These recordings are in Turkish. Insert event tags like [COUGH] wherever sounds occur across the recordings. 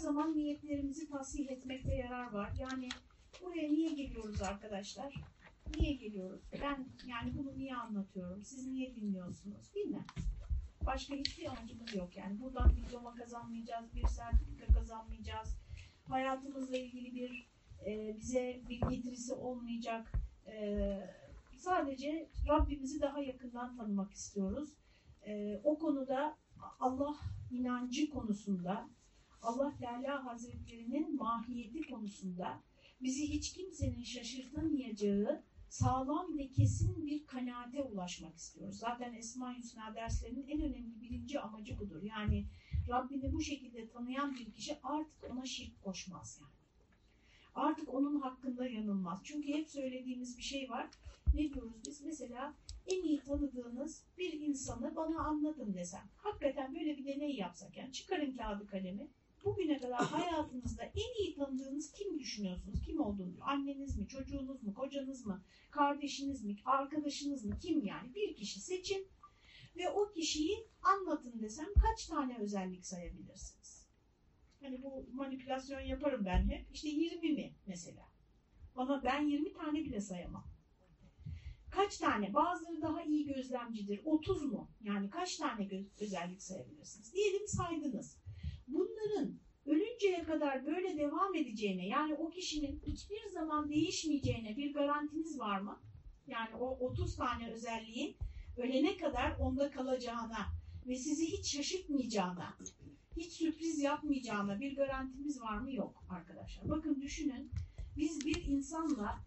zaman niyetlerimizi tasih etmekte yarar var. Yani buraya niye geliyoruz arkadaşlar? Niye geliyoruz? Ben yani bunu niye anlatıyorum? Siz niye dinliyorsunuz? Mi? Başka hiçbir amacımız yok yani. Buradan diploma kazanmayacağız, bir sertifika kazanmayacağız. Hayatımızla ilgili bir e, bize bir getirisi olmayacak. E, sadece Rabbimizi daha yakından tanımak istiyoruz. E, o konuda Allah inancı konusunda, Allah Teala Hazretlerinin mahiyeti konusunda bizi hiç kimsenin şaşırtamayacağı sağlam ve kesin bir kanaate ulaşmak istiyoruz. Zaten Esma Hüsna derslerinin en önemli birinci amacı budur. Yani Rabbini bu şekilde tanıyan bir kişi artık ona şirk koşmaz yani. Artık onun hakkında yanılmaz. Çünkü hep söylediğimiz bir şey var. Ne diyoruz biz? Mesela en iyi tanıdığınız bir insanı bana anlatın desem. Hakikaten böyle bir deney yapsak yani çıkarın kağıdı kalemi. Bugüne kadar hayatınızda en iyi tanıdığınız kim düşünüyorsunuz? Kim olduğunu? Anneniz mi? Çocuğunuz mu? Kocanız mı? Kardeşiniz mi? Arkadaşınız mı? Kim yani? Bir kişi seçin ve o kişiyi anlatın desem kaç tane özellik sayabilirsiniz? Hani bu manipülasyon yaparım ben hep. İşte 20 mi mesela? Ama ben 20 tane bile sayamam. Kaç tane? Bazıları daha iyi gözlemcidir. 30 mu? Yani kaç tane özellik sayabilirsiniz? Diyelim saydınız. Bunların ölünceye kadar böyle devam edeceğine yani o kişinin hiçbir zaman değişmeyeceğine bir garantiniz var mı? Yani o 30 tane özelliğin ölene kadar onda kalacağına ve sizi hiç şaşırtmayacağına, hiç sürpriz yapmayacağına bir garantimiz var mı? Yok arkadaşlar. Bakın düşünün biz bir insanla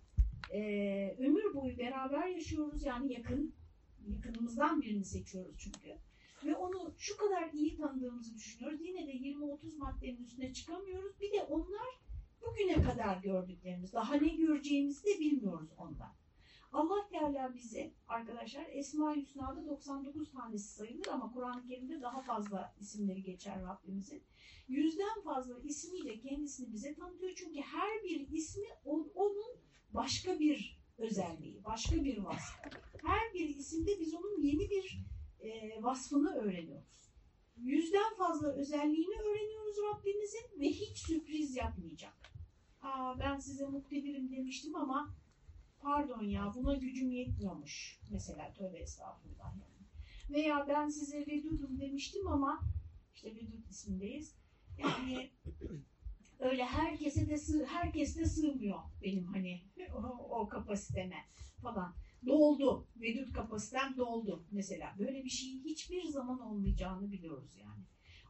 e, ömür boyu beraber yaşıyoruz yani yakın, yakınımızdan birini seçiyoruz çünkü. Ve onu şu kadar iyi tanıdığımızı düşünüyoruz. Yine de 20-30 maddenin üstüne çıkamıyoruz. Bir de onlar bugüne kadar gördüklerimiz. Daha ne göreceğimizi de bilmiyoruz ondan. Allah Teala bize arkadaşlar Esma-i Hüsna'da 99 tanesi sayılır ama Kur'an-ı Kerim'de daha fazla isimleri geçer Rabbimizin. Yüzden fazla ismiyle kendisini bize tanıtıyor. Çünkü her bir ismi onun başka bir özelliği, başka bir vasfı. Her bir isimde biz onun yeni bir e, vasfını öğreniyoruz. Yüzden fazla özelliğini öğreniyoruz Rabbimizin ve hiç sürpriz yapmayacak. Aa, ben size muktedirim demiştim ama pardon ya buna gücüm yetmiyormuş. Mesela tövbe estağfurullah yani. Veya ben size vedudum demiştim ama işte vedud ismindeyiz. Yani öyle herkese de sığ, herkes de sığmıyor benim hani [LAUGHS] o, o kapasiteme falan. Doldu. Vedud kapasitem doldu mesela. Böyle bir şeyin hiçbir zaman olmayacağını biliyoruz yani.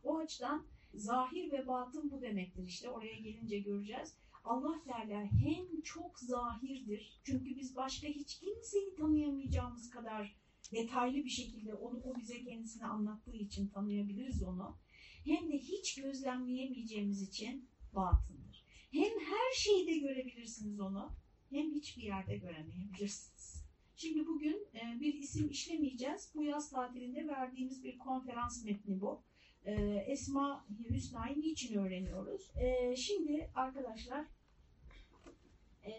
O açıdan zahir ve batın bu demektir işte. Oraya gelince göreceğiz. Allah Teala hem çok zahirdir. Çünkü biz başka hiç kimseyi tanıyamayacağımız kadar detaylı bir şekilde onu o bize kendisini anlattığı için tanıyabiliriz onu. Hem de hiç gözlemleyemeyeceğimiz için batındır. Hem her şeyde görebilirsiniz onu hem hiçbir yerde göremeyebilirsiniz. Şimdi bugün e, bir isim işlemeyeceğiz. Bu yaz tatilinde verdiğimiz bir konferans metni bu. E, Esma Hüsna'yı niçin öğreniyoruz? E, şimdi arkadaşlar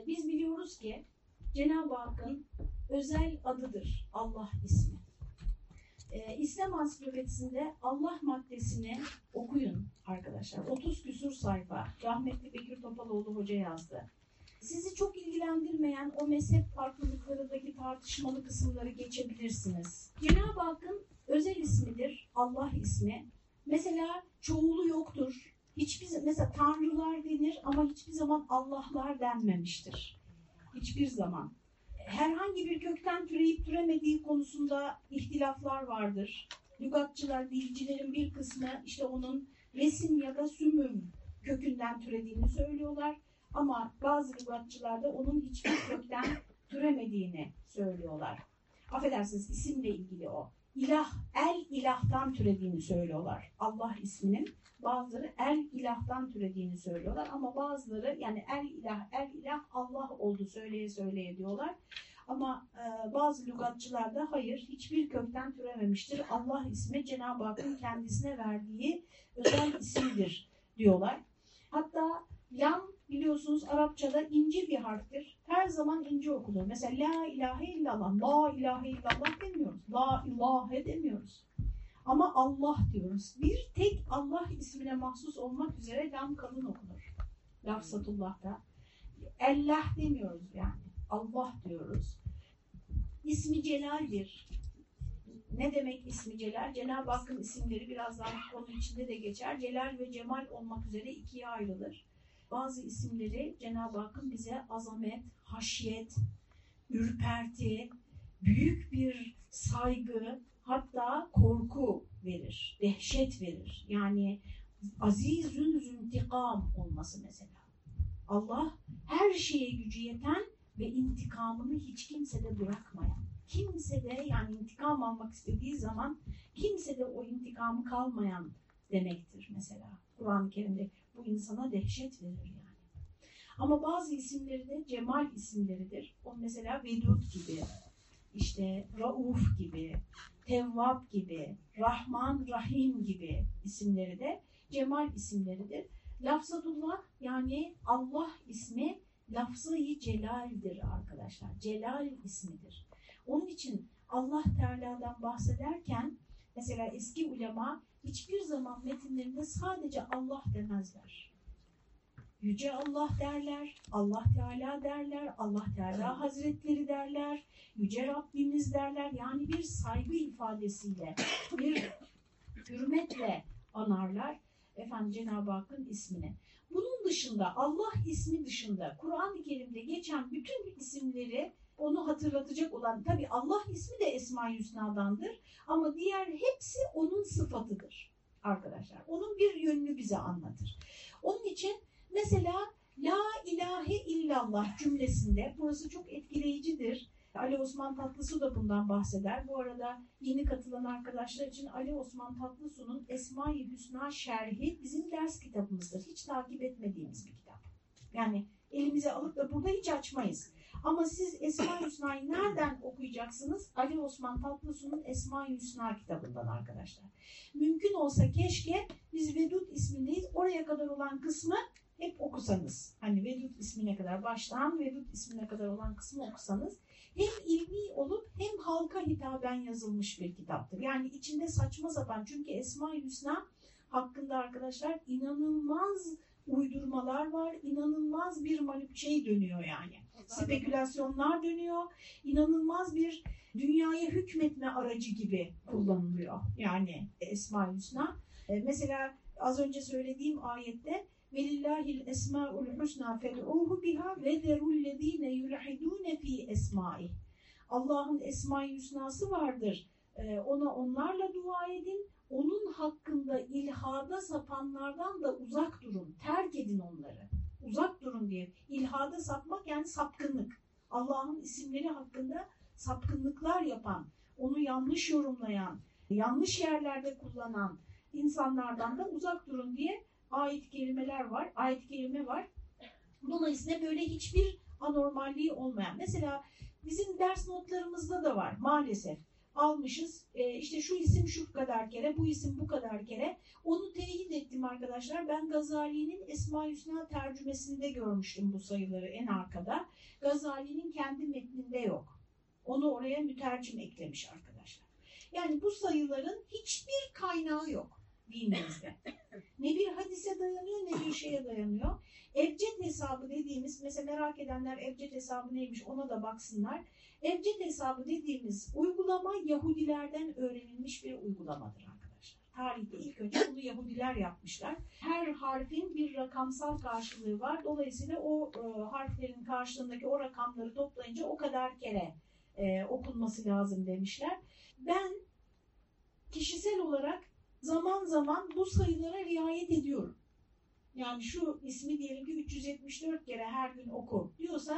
biz biliyoruz ki Cenab-ı Hakk'ın özel adıdır Allah ismi. İslam Ansiklopedisinde Allah maddesini okuyun arkadaşlar. 30 küsur sayfa. Rahmetli Bekir Topaloğlu Hoca yazdı sizi çok ilgilendirmeyen o mezhep farklılıklarındaki tartışmalı kısımları geçebilirsiniz. Cenab-ı Hakk'ın özel ismidir, Allah ismi. Mesela çoğulu yoktur. Hiçbir mesela tanrılar denir ama hiçbir zaman Allah'lar denmemiştir. Hiçbir zaman. Herhangi bir kökten türeyip türemediği konusunda ihtilaflar vardır. Lügatçılar, dilcilerin bir kısmı işte onun resim ya da sümüm kökünden türediğini söylüyorlar. Ama bazı lügatçılar da onun hiçbir kökten türemediğini söylüyorlar. Affedersiniz isimle ilgili o. İlah, el ilahtan türediğini söylüyorlar. Allah isminin bazıları el ilahtan türediğini söylüyorlar ama bazıları yani el ilah, el ilah Allah oldu söyleye söyleye diyorlar. Ama e, bazı lügatçılar da hayır hiçbir kökten türememiştir. Allah ismi Cenab-ı Hakk'ın kendisine verdiği özel isimdir diyorlar. Hatta lam biliyorsunuz Arapçada ince bir harftir. Her zaman ince okunur. Mesela la ilahe illallah, la ilahe illallah demiyoruz. La ilahe demiyoruz. Ama Allah diyoruz. Bir tek Allah ismine mahsus olmak üzere lam kalın okunur. Lafzatullah'ta. Allah demiyoruz yani. Allah diyoruz. İsmi Celal'dir. Ne demek ismi Celal? Cenab-ı Hakk'ın isimleri birazdan konu içinde de geçer. Celal ve Cemal olmak üzere ikiye ayrılır. Bazı isimleri Cenab-ı Hakk'ın bize azamet, haşyet, ürperti, büyük bir saygı, hatta korku verir, dehşet verir. Yani azizün züntikam olması mesela. Allah her şeye gücü yeten ve intikamını hiç kimsede bırakmayan. Kimsede yani intikam almak istediği zaman kimsede o intikamı kalmayan demektir mesela. Kur'an-ı Kerim'de bu insana dehşet verir yani. Ama bazı isimleri de cemal isimleridir. O mesela Vedud gibi, işte Rauf gibi, Tevvab gibi, Rahman, Rahim gibi isimleri de cemal isimleridir. Lafzatullah yani Allah ismi lafzayı celaldir arkadaşlar. Celal ismidir. Onun için Allah Teala'dan bahsederken mesela eski ulema hiçbir zaman metinlerinde sadece Allah demezler. Yüce Allah derler, Allah Teala derler, Allah Teala Hazretleri derler, Yüce Rabbimiz derler. Yani bir saygı ifadesiyle, bir hürmetle anarlar efendim Cenab-ı Hakk'ın ismini. Bunun dışında Allah ismi dışında Kur'an-ı Kerim'de geçen bütün isimleri onu hatırlatacak olan tabi Allah ismi de Esma-i Hüsna'dandır ama diğer hepsi onun sıfatıdır arkadaşlar. Onun bir yönünü bize anlatır. Onun için mesela La ilahe illallah cümlesinde burası çok etkileyicidir. Ali Osman Tatlısu da bundan bahseder. Bu arada yeni katılan arkadaşlar için Ali Osman Tatlısu'nun Esma-i Hüsna şerhi bizim ders kitabımızdır. Hiç takip etmediğimiz bir kitap. Yani elimize alıp da burada hiç açmayız. Ama siz Esma-i Hüsna'yı nereden okuyacaksınız? Ali Osman Tatlısu'nun Esma-i Hüsna kitabından arkadaşlar. Mümkün olsa keşke biz Vedud ismindeyiz. Oraya kadar olan kısmı hep okusanız. Hani Vedud ismine kadar baştan Vedud ismine kadar olan kısmı okusanız hem ilmi olup hem halka hitaben yazılmış bir kitaptır. Yani içinde saçma sapan çünkü Esma-i Hüsna hakkında arkadaşlar inanılmaz uydurmalar var. inanılmaz bir manip şey dönüyor yani. Spekülasyonlar dönüyor. İnanılmaz bir dünyaya hükmetme aracı gibi kullanılıyor. Yani Esma-i Hüsna. Mesela az önce söylediğim ayette velillahil esmaul husna fed'uhu biha ve zerullezine yulhidune fi esma'i. Allah'ın esma-i hüsnası vardır. Ona onlarla dua edin. Onun hakkında ilhada sapanlardan da uzak durun. Terk edin onları. Uzak durun diye. İlhada sapmak yani sapkınlık. Allah'ın isimleri hakkında sapkınlıklar yapan, onu yanlış yorumlayan, yanlış yerlerde kullanan insanlardan da uzak durun diye ayet kelimeler var, ayet kelime var. Dolayısıyla böyle hiçbir anormalliği olmayan. Mesela bizim ders notlarımızda da var maalesef. Almışız e, işte şu isim şu kadar kere, bu isim bu kadar kere. Onu teyit ettim arkadaşlar. Ben Gazali'nin Esma Hüsna tercümesinde görmüştüm bu sayıları en arkada. Gazali'nin kendi metninde yok. Onu oraya mütercim eklemiş arkadaşlar. Yani bu sayıların hiçbir kaynağı yok dinimizde. Ne bir hadise dayanıyor ne bir şeye dayanıyor. Ebced hesabı dediğimiz, mesela merak edenler ebced hesabı neymiş ona da baksınlar. Ebced hesabı dediğimiz uygulama Yahudilerden öğrenilmiş bir uygulamadır arkadaşlar. Tarihte ilk önce bunu Yahudiler yapmışlar. Her harfin bir rakamsal karşılığı var. Dolayısıyla o e, harflerin karşılığındaki o rakamları toplayınca o kadar kere e, okunması lazım demişler. Ben kişisel olarak zaman zaman bu sayılara riayet ediyorum. Yani şu ismi diyelim ki 374 kere her gün oku diyorsa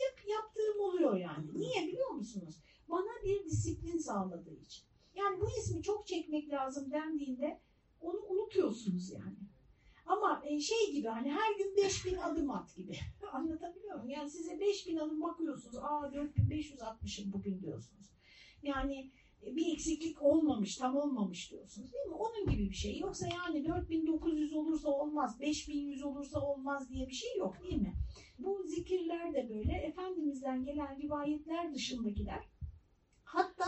yap, yaptığım oluyor yani. Niye biliyor musunuz? Bana bir disiplin sağladığı için. Yani bu ismi çok çekmek lazım dendiğinde onu unutuyorsunuz yani. Ama e, şey gibi hani her gün 5000 adım at gibi. [LAUGHS] Anlatabiliyor muyum? Yani size 5000 adım bakıyorsunuz. Aa 4560'ım bugün diyorsunuz. Yani bir eksiklik olmamış, tam olmamış diyorsunuz değil mi? Onun gibi bir şey. Yoksa yani 4900 olursa olmaz, 5100 olursa olmaz diye bir şey yok değil mi? Bu zikirler de böyle Efendimiz'den gelen rivayetler dışındakiler. Hatta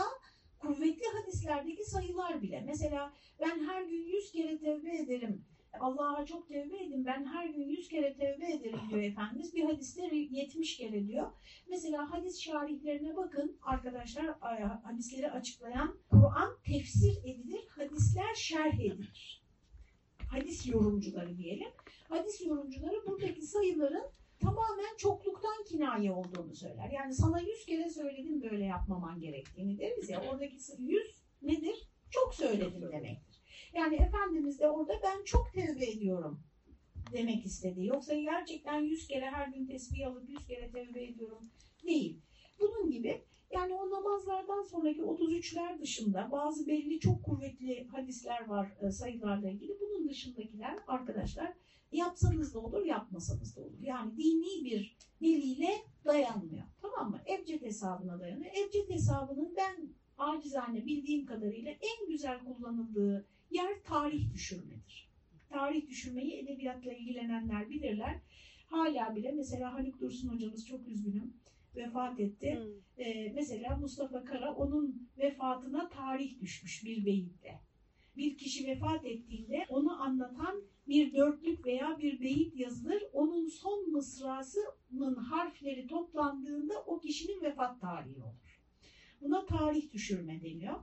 kuvvetli hadislerdeki sayılar bile. Mesela ben her gün yüz kere tevbe ederim. Allah'a çok tevbe edin. Ben her gün yüz kere tevbe ederim diyor [LAUGHS] Efendimiz. Bir hadiste 70 kere diyor. Mesela hadis şarihlerine bakın arkadaşlar hadisleri açıklayan Kur'an tefsir edilir, hadisler şerh edilir. Hadis yorumcuları diyelim. Hadis yorumcuları buradaki sayıların tamamen çokluktan kinaye olduğunu söyler. Yani sana yüz kere söyledim böyle yapmaman gerektiğini deriz ya. Oradaki yüz nedir? Çok söyledim demektir. Yani Efendimiz de orada ben çok tevbe ediyorum demek istedi. Yoksa gerçekten yüz kere her gün tesbih alıp yüz kere tevbe ediyorum değil. Bunun gibi yani o namazlardan sonraki 33'ler dışında bazı belli çok kuvvetli hadisler var e, sayılarla ilgili. Bunun dışındakiler arkadaşlar yapsanız da olur, yapmasanız da olur. Yani dini bir delile dayanmıyor. Tamam mı? Ebced hesabına dayanıyor. Ebced hesabının ben acizane bildiğim kadarıyla en güzel kullanıldığı yer tarih düşürmedir. Tarih düşürmeyi edebiyatla ilgilenenler bilirler. Hala bile mesela Haluk Dursun hocamız çok üzgünüm vefat etti. Hmm. Ee, mesela Mustafa Kara onun vefatına tarih düşmüş bir beyitle. Bir kişi vefat ettiğinde onu anlatan bir dörtlük veya bir beyit yazılır. Onun son mısrasının harfleri toplandığında o kişinin vefat tarihi olur. Buna tarih düşürme deniyor.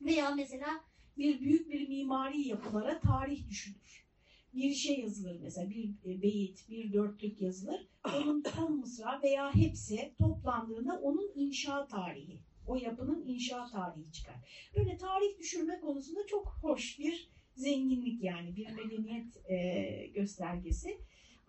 Veya mesela bir büyük bir mimari yapılara tarih düşülür. Bir şey yazılır mesela bir e, beyit, bir dörtlük yazılır. Onun [COUGHS] son mısra veya hepsi toplandığında onun inşa tarihi, o yapının inşa tarihi çıkar. Böyle tarih düşürme konusunda çok hoş bir zenginlik yani bir medeniyet e, göstergesi.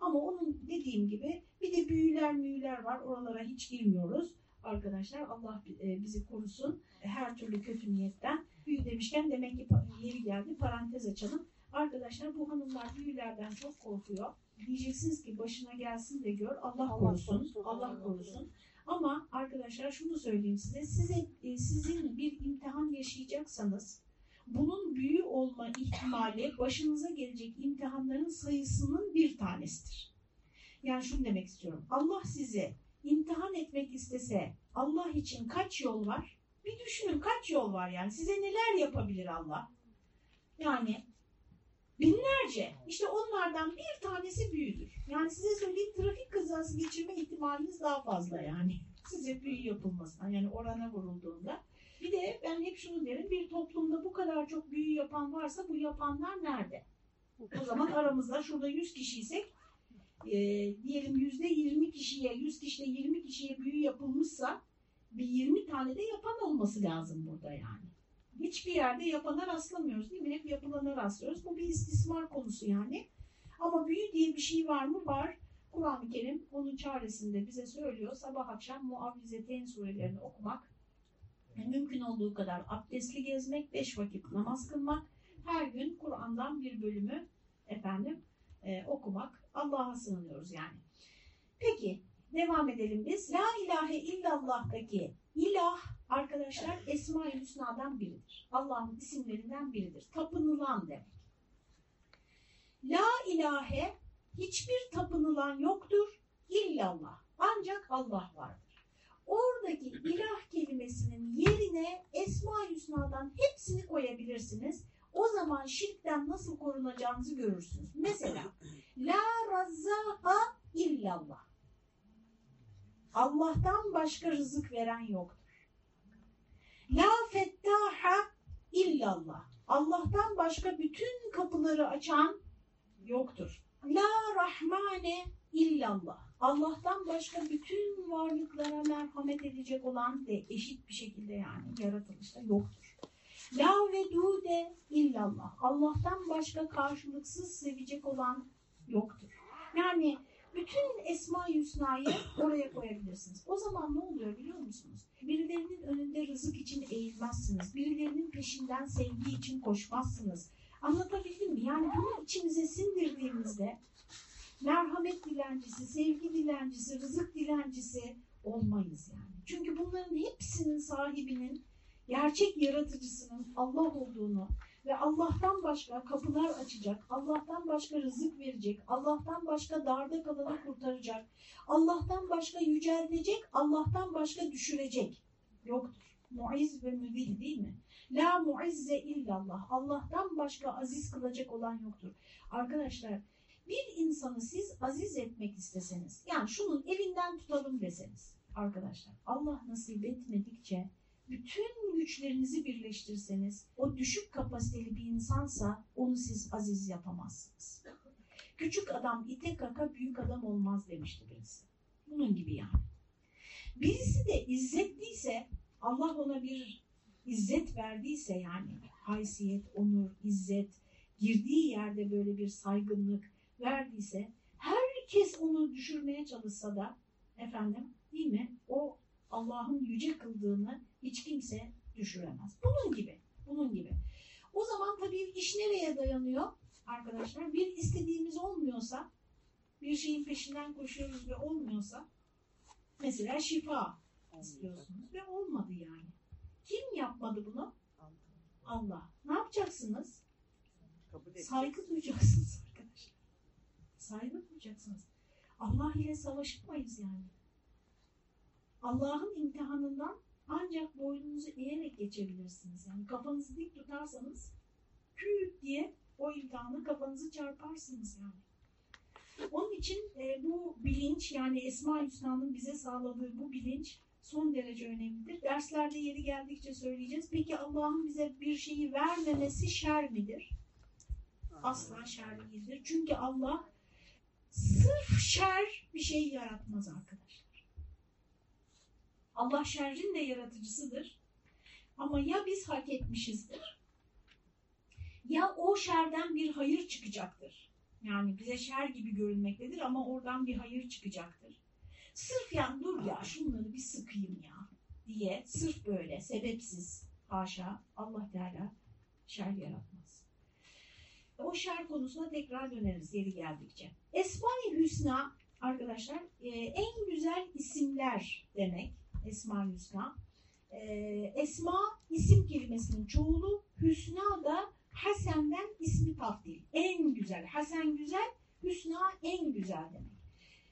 Ama onun dediğim gibi bir de büyüler müyüler var. Oralara hiç girmiyoruz. Arkadaşlar Allah e, bizi korusun her türlü kötü niyetten. Büyü demişken demek ki yeri geldi parantez açalım. Arkadaşlar bu hanımlar büyülerden çok korkuyor. Diyeceksiniz ki başına gelsin de gör Allah, korusun, Allah korusun. Ama arkadaşlar şunu söyleyeyim size, size e, sizin bir imtihan yaşayacaksanız bunun büyü olma ihtimali başınıza gelecek imtihanların sayısının bir tanesidir. Yani şunu demek istiyorum. Allah sizi imtihan etmek istese Allah için kaç yol var? Bir düşünün kaç yol var yani. Size neler yapabilir Allah? Yani binlerce. İşte onlardan bir tanesi büyüdür. Yani size söyleyeyim trafik kazası geçirme ihtimaliniz daha fazla yani. [LAUGHS] Size büyü yapılmasına yani orana vurulduğunda. Bir de ben hep şunu derim, bir toplumda bu kadar çok büyü yapan varsa bu yapanlar nerede? O zaman aramızda şurada 100 kişiysek e, diyelim yüzde 20 kişiye, 100 kişide 20 kişiye büyü yapılmışsa bir 20 tane de yapan olması lazım burada yani. Hiçbir yerde yapana rastlamıyoruz değil mi? Hep yapılana rastlıyoruz. Bu bir istismar konusu yani. Ama büyü diye bir şey var mı? Var. Kur'an-ı Kerim onun çaresinde bize söylüyor. Sabah akşam muavvizeteyn surelerini okumak, mümkün olduğu kadar abdestli gezmek, beş vakit namaz kılmak, her gün Kur'an'dan bir bölümü efendim e, okumak, Allah'a sığınıyoruz yani. Peki devam edelim biz. La ilahe illallah'taki ilah arkadaşlar Esma-i Hüsna'dan biridir. Allah'ın isimlerinden biridir. Tapınılan demek. La ilahe hiçbir tapınılan yoktur illallah. Ancak Allah vardır oradaki ilah kelimesinin yerine Esma-i Hüsna'dan hepsini koyabilirsiniz. O zaman şirkten nasıl korunacağınızı görürsünüz. Mesela La razzaka illallah. Allah'tan başka rızık veren yoktur. La fettaha illallah. Allah'tan başka bütün kapıları açan yoktur. La rahmane illallah. Allah'tan başka bütün varlıklara merhamet edecek olan de eşit bir şekilde yani yaratılışta yoktur. La vedude illallah. Allah'tan başka karşılıksız sevecek olan yoktur. Yani bütün Esma-i Hüsna'yı oraya koyabilirsiniz. O zaman ne oluyor biliyor musunuz? Birilerinin önünde rızık için eğilmezsiniz. Birilerinin peşinden sevgi için koşmazsınız. Anlatabildim mi? Yani bunu içimize sindirdiğimizde merhamet dilencisi, sevgi dilencisi, rızık dilencisi olmayız yani. Çünkü bunların hepsinin sahibinin, gerçek yaratıcısının Allah olduğunu ve Allah'tan başka kapılar açacak, Allah'tan başka rızık verecek, Allah'tan başka darda kalanı kurtaracak, Allah'tan başka yüceltecek, Allah'tan başka düşürecek yoktur. Muiz ve müzil değil mi? La muizze illallah. Allah'tan başka aziz kılacak olan yoktur. Arkadaşlar bir insanı siz aziz etmek isteseniz, yani şunun elinden tutalım deseniz arkadaşlar Allah nasip etmedikçe bütün güçlerinizi birleştirseniz o düşük kapasiteli bir insansa onu siz aziz yapamazsınız. Küçük adam ite kaka büyük adam olmaz demişti birisi. Bunun gibi yani. Birisi de izzetliyse Allah ona bir izzet verdiyse yani haysiyet, onur, izzet, girdiği yerde böyle bir saygınlık verdiyse herkes onu düşürmeye çalışsa da efendim değil mi? O Allah'ın yüce kıldığını hiç kimse düşüremez. Bunun gibi. Bunun gibi. O zaman tabii iş nereye dayanıyor arkadaşlar? Bir istediğimiz olmuyorsa, bir şeyin peşinden koşuyoruz ve olmuyorsa, mesela şifa istiyorsunuz ve olmadı yani. Kim yapmadı bunu? Allah. Ne yapacaksınız? Saygı duyacaksınız [LAUGHS] arkadaşlar. Saygı duyacaksınız. Allah ile savaşmayız yani. Allah'ın imtihanından ancak boynunuzu eğerek geçebilirsiniz. Yani kafanızı dik tutarsanız küt diye o imtihanı kafanızı çarparsınız yani. Onun için e, bu bilinç yani Esma Hüsna'nın bize sağladığı bu bilinç son derece önemlidir. Derslerde yeri geldikçe söyleyeceğiz. Peki Allah'ın bize bir şeyi vermemesi şer midir? Asla şer değildir. Çünkü Allah sırf şer bir şey yaratmaz arkadaşlar. Allah şerrin de yaratıcısıdır. Ama ya biz hak etmişizdir ya o şerden bir hayır çıkacaktır. Yani bize şer gibi görünmektedir ama oradan bir hayır çıkacaktır. Sırf yani dur ya şunları bir sıkayım ya diye sırf böyle sebepsiz haşa Allah Teala şer yaratmaz. O şer konusuna tekrar döneriz yeri geldikçe. Esma-i Hüsna arkadaşlar e, en güzel isimler demek Esma-i Hüsna. E, Esma isim kelimesinin çoğulu, Hüsna da Hasen'den ismi tafdil. En güzel. Hasen güzel, Hüsna en güzel demek.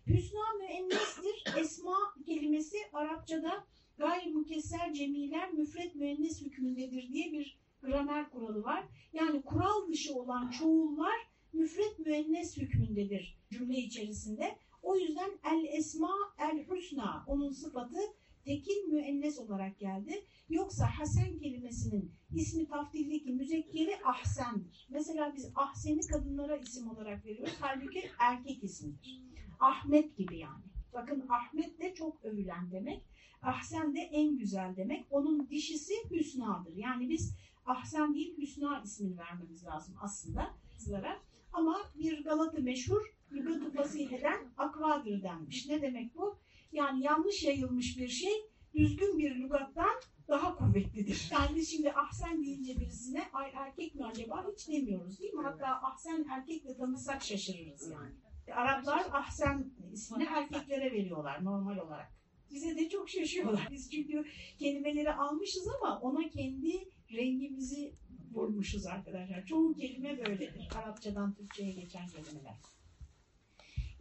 Hüsna müennestir. [COUGHS] Esma kelimesi Arapçada gayrimükesser cemiler müfret müennes hükmündedir diye bir gramer kuralı var. Yani kural dışı olan çoğullar müfret müennes hükmündedir cümle içerisinde. O yüzden el esma el husna onun sıfatı tekil müennes olarak geldi. Yoksa hasen kelimesinin ismi tafdildeki müzekkeri ahsendir. Mesela biz ahseni kadınlara isim olarak veriyoruz. Halbuki erkek ismidir. Ahmet gibi yani. Bakın Ahmet de çok övülen demek. Ahsen de en güzel demek. Onun dişisi Hüsna'dır. Yani biz Ahsen değil Hüsna ismini vermemiz lazım aslında kızlara. Ama bir Galata meşhur lügat-ı fasiheden akvadır denmiş. Ne demek bu? Yani yanlış yayılmış bir şey düzgün bir lügattan daha kuvvetlidir. Yani biz şimdi ahsen deyince birisine ay erkek mi acaba hiç demiyoruz değil mi? Hatta ahsen erkekle tanısak şaşırırız yani. Araplar ahsen ismini erkeklere veriyorlar normal olarak. Bize de çok şaşıyorlar. Biz çünkü kelimeleri almışız ama ona kendi rengimizi vurmuşuz arkadaşlar. Çoğu kelime böyledir. Arapçadan Türkçe'ye geçen kelimeler.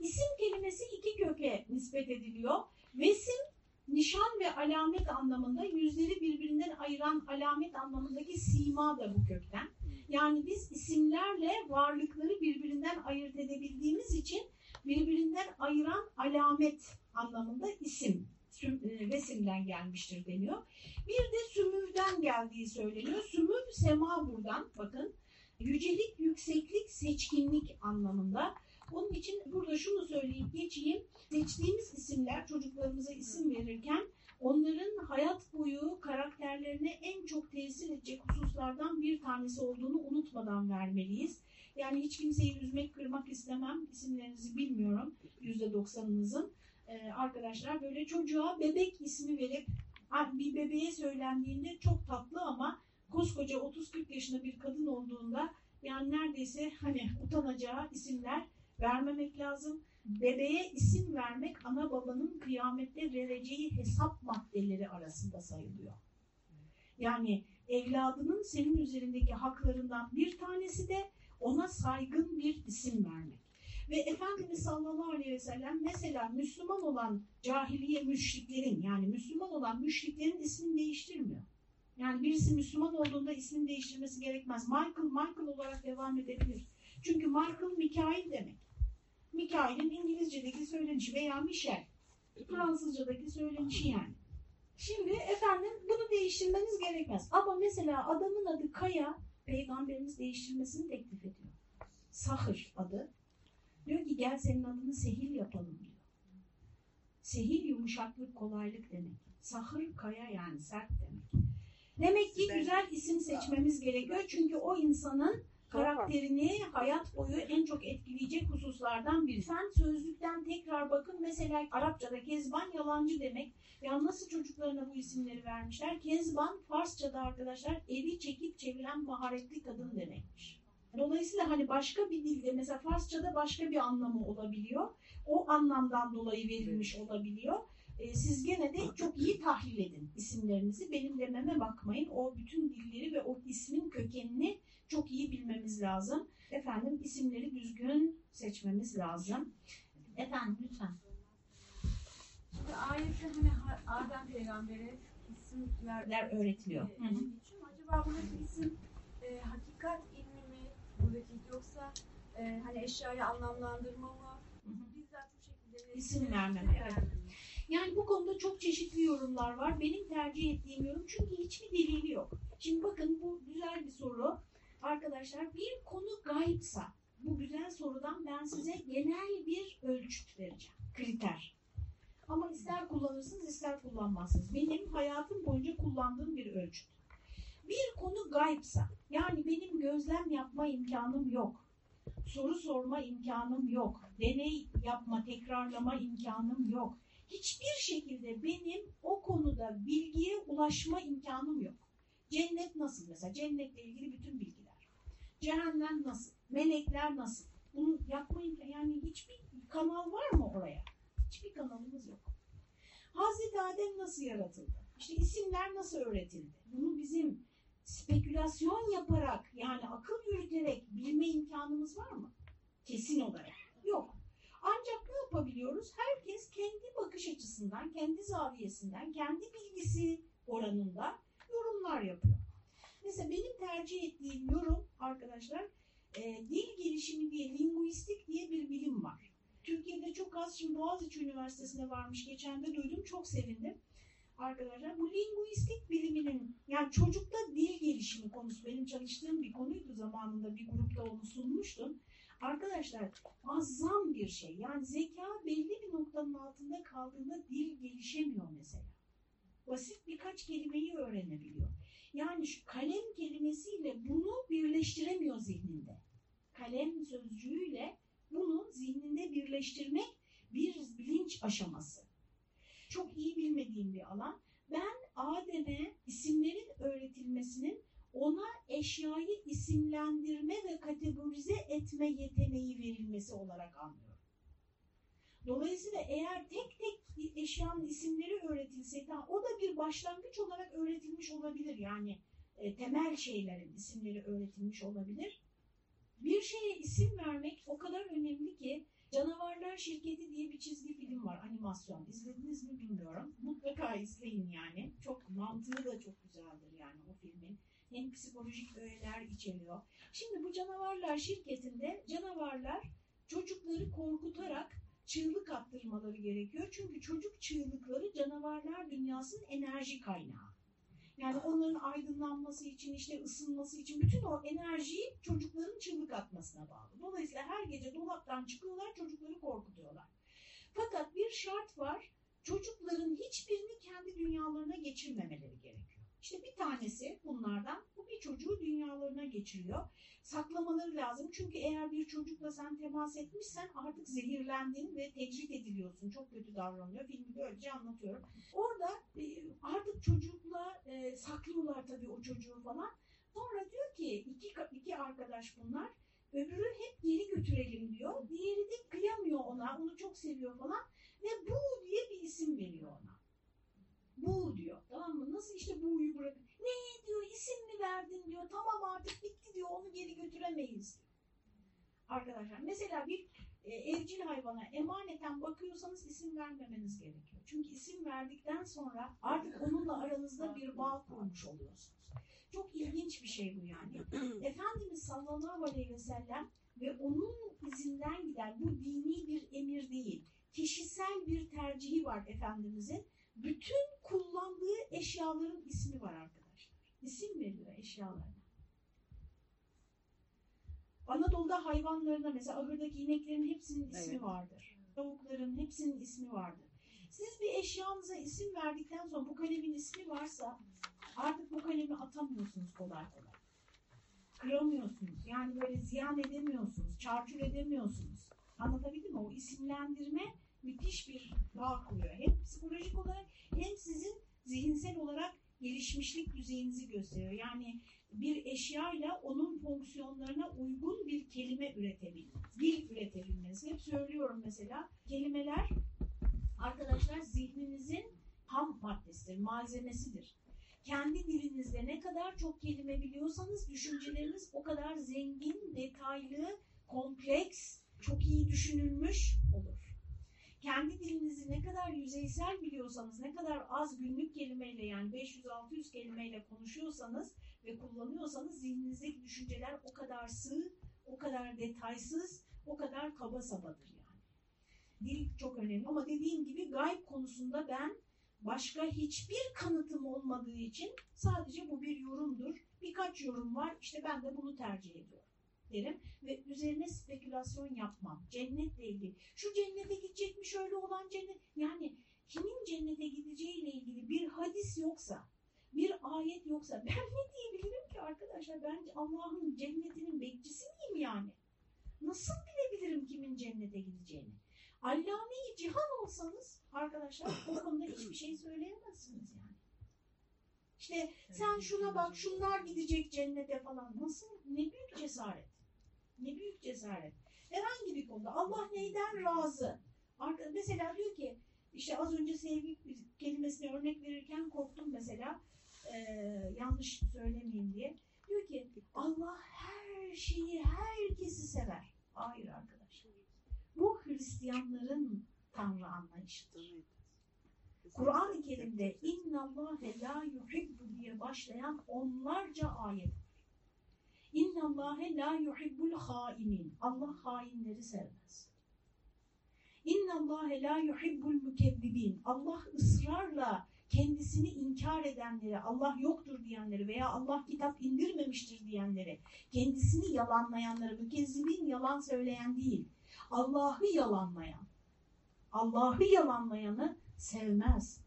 İsim kelimesi iki köke nispet ediliyor. Vesim nişan ve alamet anlamında yüzleri birbirinden ayıran alamet anlamındaki sima da bu kökten. Yani biz isimlerle varlıkları birbirinden ayırt edebildiğimiz için birbirinden ayıran alamet anlamında isim resimden gelmiştir deniyor. Bir de sümüvden geldiği söyleniyor. Sümüv sema buradan bakın. Yücelik, yükseklik, seçkinlik anlamında. Onun için burada şunu söyleyip geçeyim. Seçtiğimiz isimler çocuklarımıza isim verirken onların hayat boyu karakterlerine en çok tesir edecek hususlardan bir tanesi olduğunu unutmadan vermeliyiz. Yani hiç kimseyi üzmek, kırmak istemem. İsimlerinizi bilmiyorum yüzde doksanınızın. Ee, arkadaşlar böyle çocuğa bebek ismi verip bir bebeğe söylendiğinde çok tatlı ama koskoca 30-40 yaşında bir kadın olduğunda yani neredeyse hani utanacağı isimler vermemek lazım. Bebeğe isim vermek ana babanın kıyamette vereceği hesap maddeleri arasında sayılıyor. Yani evladının senin üzerindeki haklarından bir tanesi de ona saygın bir isim vermek. Ve Efendimiz sallallahu aleyhi ve sellem mesela Müslüman olan cahiliye müşriklerin yani Müslüman olan müşriklerin ismini değiştirmiyor. Yani birisi Müslüman olduğunda ismini değiştirmesi gerekmez. Michael, Michael olarak devam edebilir. Çünkü Michael Mikail demek. Mikail'in İngilizce'deki söylenişi veya Michel Fransızca'daki söylenişi yani. Şimdi efendim bunu değiştirmeniz gerekmez. Ama mesela adamın adı Kaya, peygamberimiz değiştirmesini teklif ediyor. Sahır adı. Diyor ki gel senin adını Sehil yapalım diyor. Sehil yumuşaklık, kolaylık demek. Sahır kaya yani sert demek. Demek ki güzel isim seçmemiz gerekiyor. Çünkü o insanın karakterini hayat boyu en çok etkileyecek hususlardan biri. Sen sözlükten tekrar bakın. Mesela Arapçada kezban yalancı demek. Ya nasıl çocuklarına bu isimleri vermişler? Kezban Farsçada arkadaşlar evi çekip çeviren maharetli kadın demekmiş. Dolayısıyla hani başka bir dilde mesela Farsçada başka bir anlamı olabiliyor. O anlamdan dolayı verilmiş olabiliyor. Ee, siz gene de çok iyi tahlil edin isimlerinizi. Benim dememe bakmayın. O bütün dilleri ve o ismin kökenini çok iyi bilmemiz lazım. Efendim isimleri düzgün seçmemiz lazım. Efendim lütfen. Şimdi ayette hani Ha- Adem peygambere isimler öğretiliyor. e, geçiyor mu? Acaba buradaki isim e, hakikat ilmi mi buradaki yoksa e, hani eşyayı anlamlandırma mı? Hı hı. Bizzat bu şekilde İsim verme, evet. Yani bu konuda çok çeşitli yorumlar var. Benim tercih ettiğim yorum çünkü hiçbir delili yok. Şimdi bakın bu güzel bir soru. Arkadaşlar bir konu gayipsa bu güzel sorudan ben size genel bir ölçüt vereceğim. Kriter. Ama ister kullanırsınız ister kullanmazsınız. Benim hayatım boyunca kullandığım bir ölçüt. Bir konu gayipsa yani benim gözlem yapma imkanım yok. Soru sorma imkanım yok. Deney yapma, tekrarlama imkanım yok hiçbir şekilde benim o konuda bilgiye ulaşma imkanım yok. Cennet nasıl mesela? Cennetle ilgili bütün bilgiler. Cehennem nasıl? Melekler nasıl? Bunu yapma imkanı yani hiçbir kanal var mı oraya? Hiçbir kanalımız yok. Hazreti Adem nasıl yaratıldı? İşte isimler nasıl öğretildi? Bunu bizim spekülasyon yaparak yani akıl yürüterek bilme imkanımız var mı? Kesin olarak. Yok. Ancak yapabiliyoruz? Herkes kendi bakış açısından, kendi zaviyesinden, kendi bilgisi oranında yorumlar yapıyor. Mesela benim tercih ettiğim yorum arkadaşlar e, dil gelişimi diye, linguistik diye bir bilim var. Türkiye'de çok az, şimdi Boğaziçi Üniversitesi'ne varmış, geçen de duydum, çok sevindim. Arkadaşlar bu linguistik biliminin, yani çocukta dil gelişimi konusu, benim çalıştığım bir konuydu zamanında bir grupta onu sunmuştum. Arkadaşlar muazzam bir şey. Yani zeka belli bir noktanın altında kaldığında dil gelişemiyor mesela. Basit birkaç kelimeyi öğrenebiliyor. Yani şu kalem kelimesiyle bunu birleştiremiyor zihninde. Kalem sözcüğüyle bunu zihninde birleştirmek bir bilinç aşaması. Çok iyi bilmediğim bir alan. Ben Adem'e isimlerin öğretilmesinin ona eşyayı isimlendirme ve kategorize etme yeteneği verilmesi olarak anlıyorum. Dolayısıyla eğer tek tek eşyanın isimleri öğretilseydi o da bir başlangıç olarak öğretilmiş olabilir. Yani e, temel şeylerin isimleri öğretilmiş olabilir. Bir şeye isim vermek o kadar önemli ki Canavarlar Şirketi diye bir çizgi film var, animasyon. İzlediniz mi bilmiyorum. Mutlaka izleyin yani. Çok mantığı da çok güzeldir yani o filmin hem psikolojik öğeler içeriyor. Şimdi bu canavarlar şirketinde canavarlar çocukları korkutarak çığlık attırmaları gerekiyor. Çünkü çocuk çığlıkları canavarlar dünyasının enerji kaynağı. Yani onların aydınlanması için, işte ısınması için bütün o enerjiyi çocukların çığlık atmasına bağlı. Dolayısıyla her gece dolaptan çıkıyorlar, çocukları korkutuyorlar. Fakat bir şart var, çocukların hiçbirini kendi dünyalarına geçirmemeleri gerekiyor. İşte bir tanesi bunlardan bu bir çocuğu dünyalarına geçiriyor. Saklamaları lazım çünkü eğer bir çocukla sen temas etmişsen artık zehirlendin ve tecrit ediliyorsun. Çok kötü davranıyor. Filmi böylece anlatıyorum. Orada e, artık çocukla e, saklıyorlar tabii o çocuğu falan. Sonra diyor ki iki, iki arkadaş bunlar. Öbürü hep geri götürelim diyor. Diğeri de kıyamıyor ona. Onu çok seviyor falan. Ve bu diye bir isim veriyor ona. Bu diyor. Tamam mı? Nasıl işte bu'yu bırak. Ne diyor isim mi verdin diyor. Tamam artık bitti diyor. Onu geri götüremeyiz diyor. Arkadaşlar mesela bir e, evcil hayvana emaneten bakıyorsanız isim vermemeniz gerekiyor. Çünkü isim verdikten sonra artık onunla aranızda bir bağ kurmuş oluyorsunuz. Çok ilginç bir şey bu yani. [CLEARS THROAT] Efendimiz sallallahu aleyhi ve sellem ve onun izinden giden bu dini bir emir değil. Kişisel bir tercihi var Efendimizin. Bütün kullandığı eşyaların ismi var arkadaşlar. İsim veriyor eşyalarına. Anadolu'da hayvanlarına mesela ahırdaki ineklerin hepsinin ismi Evet. vardır. Tavukların hepsinin ismi vardır. Siz bir eşyanıza isim verdikten sonra bu kalemin ismi varsa artık bu kalemi atamıyorsunuz kolay kolay. Kıramıyorsunuz. Yani böyle ziyan edemiyorsunuz. Çarçur edemiyorsunuz. Anlatabildim mi? O isimlendirme müthiş bir bağ kuruyor. Hem psikolojik olarak hem sizin zihinsel olarak gelişmişlik düzeyinizi gösteriyor. Yani bir eşyayla onun fonksiyonlarına uygun bir kelime üretebilmeniz, dil üretebilmeniz. Hep söylüyorum mesela kelimeler arkadaşlar zihninizin ham maddesidir, malzemesidir. Kendi dilinizde ne kadar çok kelime biliyorsanız düşünceleriniz o kadar zengin, detaylı, kompleks, çok iyi düşünülmüş olur. Kendi dilinizi ne kadar yüzeysel biliyorsanız, ne kadar az günlük kelimeyle yani 500-600 kelimeyle konuşuyorsanız ve kullanıyorsanız zihninizdeki düşünceler o kadar sığ, o kadar detaysız, o kadar kaba sabadır yani. Dil çok önemli ama dediğim gibi gayb konusunda ben başka hiçbir kanıtım olmadığı için sadece bu bir yorumdur. Birkaç yorum var işte ben de bunu tercih ediyorum derim ve üzerine spekülasyon yapmam. Cennetle ilgili. Şu cennete gidecekmiş öyle olan cennet. Yani kimin cennete gideceğiyle ilgili bir hadis yoksa, bir ayet yoksa ben ne diyebilirim ki arkadaşlar? Ben Allah'ın cennetinin bekçisi miyim yani? Nasıl bilebilirim kimin cennete gideceğini? Allame-i cihan olsanız arkadaşlar o konuda hiçbir şey söyleyemezsiniz yani. İşte sen şuna bak şunlar gidecek cennete falan. Nasıl? Ne büyük cesaret. Ne büyük cesaret. Herhangi bir konuda Allah neyden razı? Mesela diyor ki işte az önce sevgi kelimesine örnek verirken korktum mesela eee, yanlış söylemeyeyim diye. Diyor ki Allah her şeyi herkesi sever. Hayır arkadaşlar. Bu Hristiyanların Tanrı anlayışıdır. Kur'an-ı Kerim'de inna Allahe la yuhibbu diye başlayan onlarca ayet var. İnna Allahe la yuhibbul hainin. Allah hainleri sevmez. İnna Allahe la yuhibbul mükezzibin. Allah ısrarla kendisini inkar edenleri, Allah yoktur diyenleri veya Allah kitap indirmemiştir diyenleri, kendisini yalanlayanları, mükezzibin yalan söyleyen değil, Allah'ı yalanlayan, Allah'ı yalanlayanı sevmez.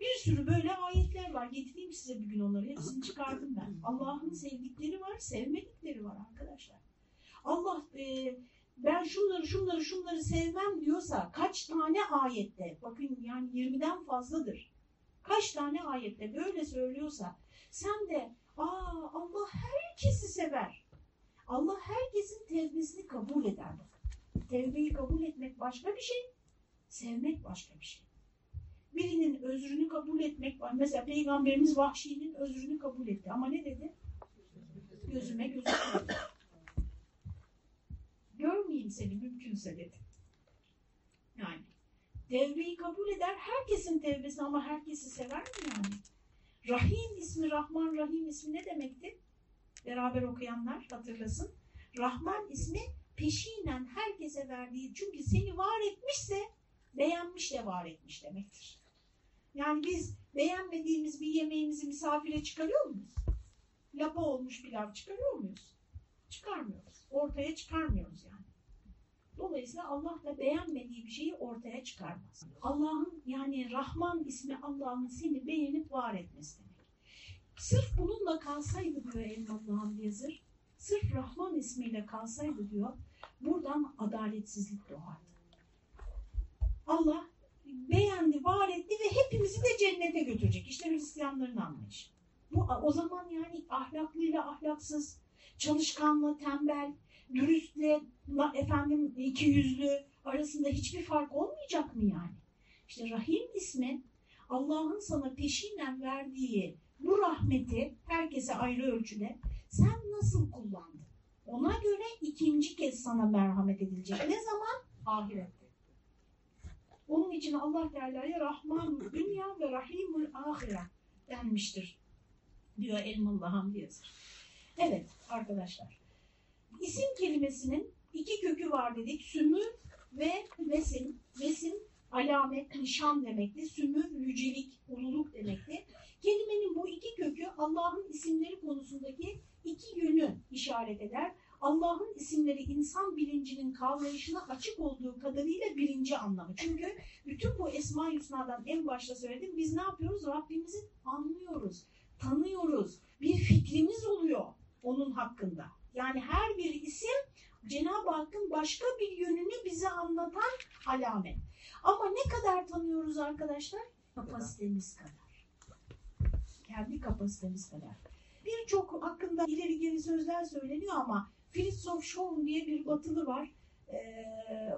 Bir sürü böyle ayetler var. Getireyim size bir gün onları. Hepsini çıkardım ben. Allah'ın sevdikleri var, sevmedikleri var arkadaşlar. Allah e, ben şunları şunları şunları sevmem diyorsa kaç tane ayette bakın yani 20'den fazladır. Kaç tane ayette böyle söylüyorsa sen de aa Allah herkesi sever. Allah herkesin tevbesini kabul eder. Tevbeyi kabul etmek başka bir şey, sevmek başka bir şey. Birinin özrünü kabul etmek var. Mesela Peygamberimiz Vahşi'nin özrünü kabul etti. Ama ne dedi? Gözüme dedi. Görmeyeyim seni mümkünse dedi. Yani tevbeyi kabul eder. Herkesin tevbesini ama herkesi sever mi yani? Rahim ismi, Rahman Rahim ismi ne demekti? Beraber okuyanlar hatırlasın. Rahman ismi peşinen herkese verdiği çünkü seni var etmişse beğenmiş de var etmiş demektir. Yani biz beğenmediğimiz bir yemeğimizi misafire çıkarıyor muyuz? Lapa olmuş pilav çıkarıyor muyuz? Çıkarmıyoruz. Ortaya çıkarmıyoruz yani. Dolayısıyla Allah da beğenmediği bir şeyi ortaya çıkarmaz. Allah'ın yani Rahman ismi Allah'ın seni beğenip var etmesi demek. Sırf bununla kalsaydı diyor Elmalı Hamdi Yazır, sırf Rahman ismiyle kalsaydı diyor, buradan adaletsizlik doğardı. Allah beğendi, var etti ve hepimizi de cennete götürecek. İşte Hristiyanların anlayışı. Bu o zaman yani ahlaklıyla ahlaksız, çalışkanla tembel, dürüstle efendim iki yüzlü arasında hiçbir fark olmayacak mı yani? İşte Rahim ismi Allah'ın sana peşinen verdiği bu rahmeti herkese ayrı ölçüde sen nasıl kullandın? Ona göre ikinci kez sana merhamet edilecek. Ne zaman? Ahirette. Onun için Allah Teala'ya Rahman dünya ve Rahimul ahire denmiştir. Diyor Elmalı Hamdi Yazır. Evet arkadaşlar. İsim kelimesinin iki kökü var dedik. Sümü ve vesim. Vesim alamet, nişan demekti. Sümü yücelik, ululuk demekti. Kelimenin bu iki kökü Allah'ın isimleri konusundaki iki yönü işaret eder. Allah'ın isimleri insan bilincinin kavrayışına açık olduğu kadarıyla birinci anlamı. Çünkü bütün bu Esma-i Hüsna'dan en başta söyledim. Biz ne yapıyoruz? Rabbimizi anlıyoruz, tanıyoruz. Bir fikrimiz oluyor onun hakkında. Yani her bir isim Cenab-ı Hakk'ın başka bir yönünü bize anlatan alamet. Ama ne kadar tanıyoruz arkadaşlar? Kapasitemiz kadar. Kendi kapasitemiz kadar. Birçok hakkında ileri geri sözler söyleniyor ama Fritzof Schoen diye bir batılı var. Ee,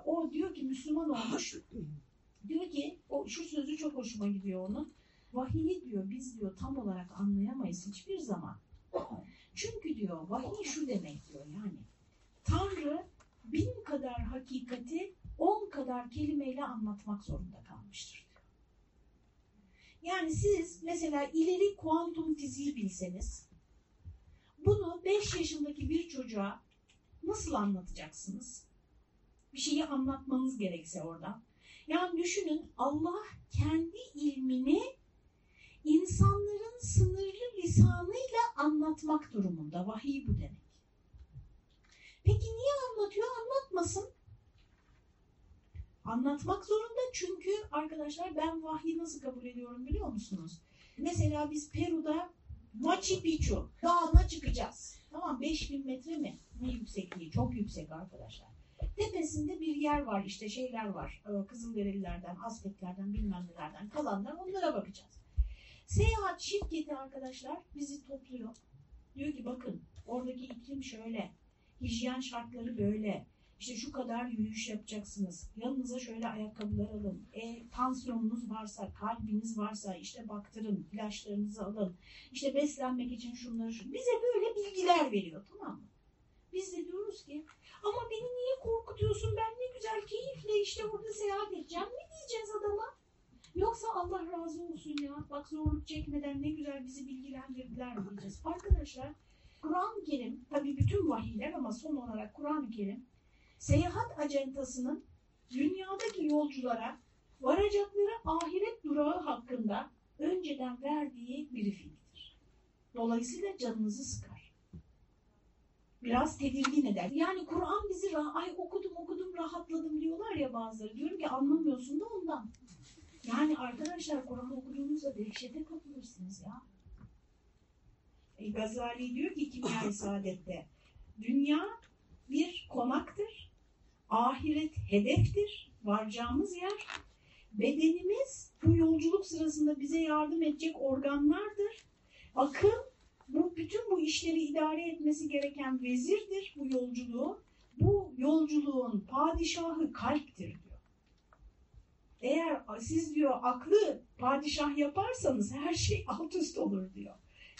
o diyor ki Müslüman olmuş. [LAUGHS] Diyor ki o şu sözü çok hoşuma gidiyor onun. Vahiyi diyor biz diyor tam olarak anlayamayız hiçbir zaman. [LAUGHS] Çünkü diyor vahiy şu demek diyor yani. Tanrı bin kadar hakikati on kadar kelimeyle anlatmak zorunda kalmıştır diyor. Yani siz mesela ileri kuantum fiziği bilseniz bunu 5 yaşındaki bir çocuğa nasıl anlatacaksınız? Bir şeyi anlatmanız gerekse orada. Yani düşünün Allah kendi ilmini insanların sınırlı lisanıyla anlatmak durumunda. Vahiy bu demek. Peki niye anlatıyor? Anlatmasın. Anlatmak zorunda çünkü arkadaşlar ben vahyi nasıl kabul ediyorum biliyor musunuz? Mesela biz Peru'da Machu Picchu dağına çıkacağız. Tamam 5000 metre mi? Ne yüksekliği? Çok yüksek arkadaşlar. Tepesinde bir yer var işte şeyler var. Ee, Kızılderililerden, Azteklerden bilmem nelerden kalanlar onlara bakacağız. Seyahat şirketi arkadaşlar bizi topluyor. Diyor ki bakın oradaki iklim şöyle. Hijyen şartları böyle. İşte şu kadar yürüyüş yapacaksınız. Yanınıza şöyle ayakkabılar alın. E, tansiyonunuz varsa, kalbiniz varsa işte baktırın, ilaçlarınızı alın. İşte beslenmek için şunları şu. Bize böyle bilgiler veriyor tamam mı? Biz de diyoruz ki ama beni niye korkutuyorsun? Ben ne güzel keyifle işte orada seyahat edeceğim. Ne diyeceğiz adama? Yoksa Allah razı olsun ya. Bak zorluk çekmeden ne güzel bizi bilgilendirdiler diyeceğiz. Arkadaşlar Kur'an-ı Kerim tabii bütün vahiyler ama son olarak Kur'an-ı Kerim seyahat acentasının dünyadaki yolculara varacakları ahiret durağı hakkında önceden verdiği briefingdir. Dolayısıyla canınızı sıkar. Biraz tedirgin eder. Yani Kur'an bizi ay okudum okudum rahatladım diyorlar ya bazıları. Diyorum ki anlamıyorsun da ondan. Yani arkadaşlar Kur'an okuduğunuzda dehşete kapılırsınız ya. E, Gazali diyor ki Kimya-i [LAUGHS] Saadet'te dünya. Ahiret hedeftir. Varacağımız yer. Bedenimiz bu yolculuk sırasında bize yardım edecek organlardır. Akıl bu bütün bu işleri idare etmesi gereken vezirdir bu yolculuğu. Bu yolculuğun padişahı kalptir diyor. Eğer siz diyor aklı padişah yaparsanız her şey [LAUGHS] alt üst olur diyor.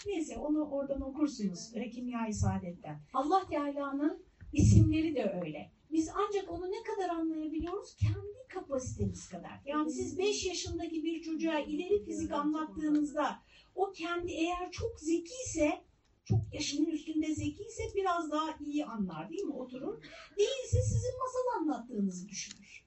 Neyse onu oradan okursunuz e, Kimya-i Saadet'ten. Allah Teala'nın isimleri de öyle. Biz ancak onu ne kadar anlayabiliyoruz? Kendi kapasitemiz kadar. Yani siz 5 yaşındaki bir çocuğa ileri fizik anlattığınızda o kendi eğer çok zekiyse, çok yaşının üstünde zekiyse biraz daha iyi anlar değil mi? Oturur. Değilse sizin masal anlattığınızı düşünür.